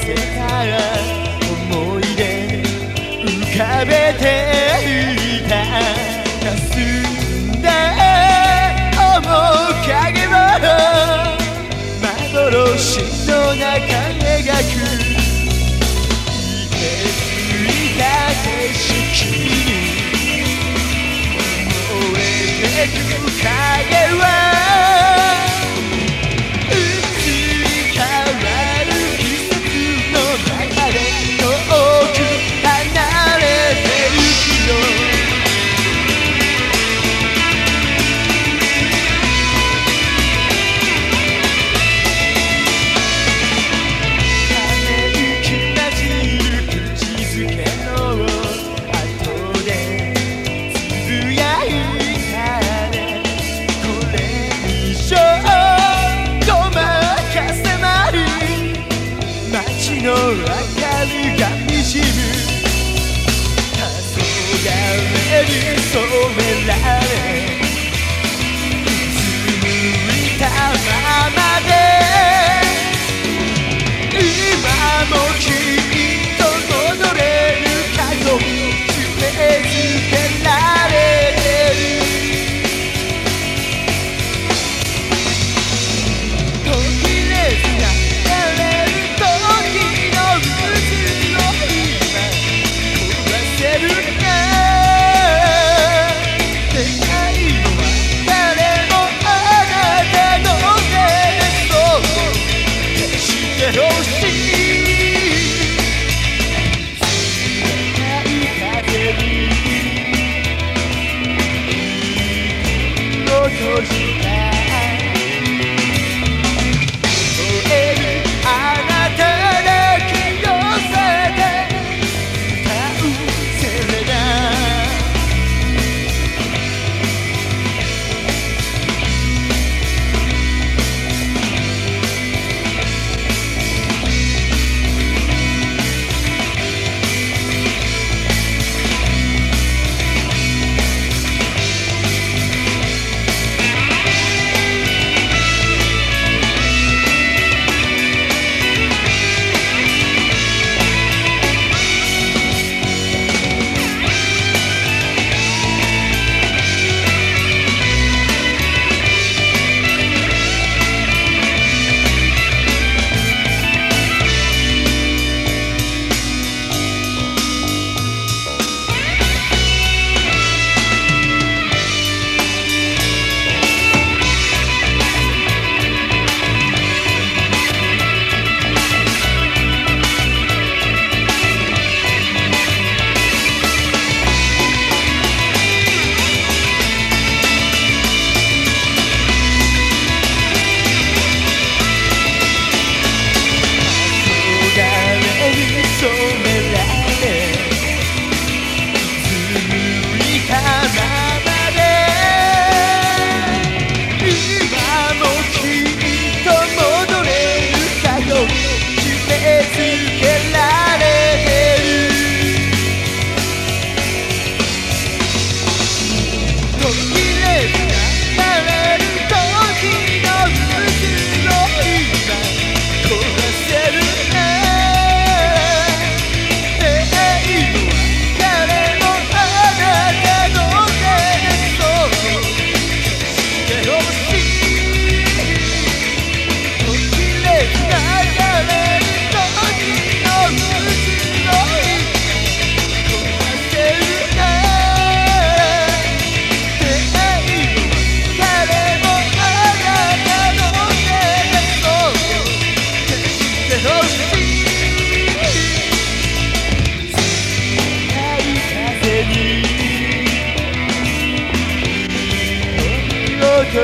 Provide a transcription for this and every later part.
せた思い出浮かべていた霞んだ面影を幻の中描くいてついた景色に燃えてく影は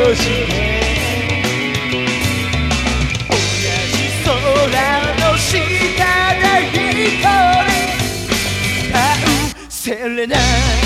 同士同じ空の下で一人うせれな。い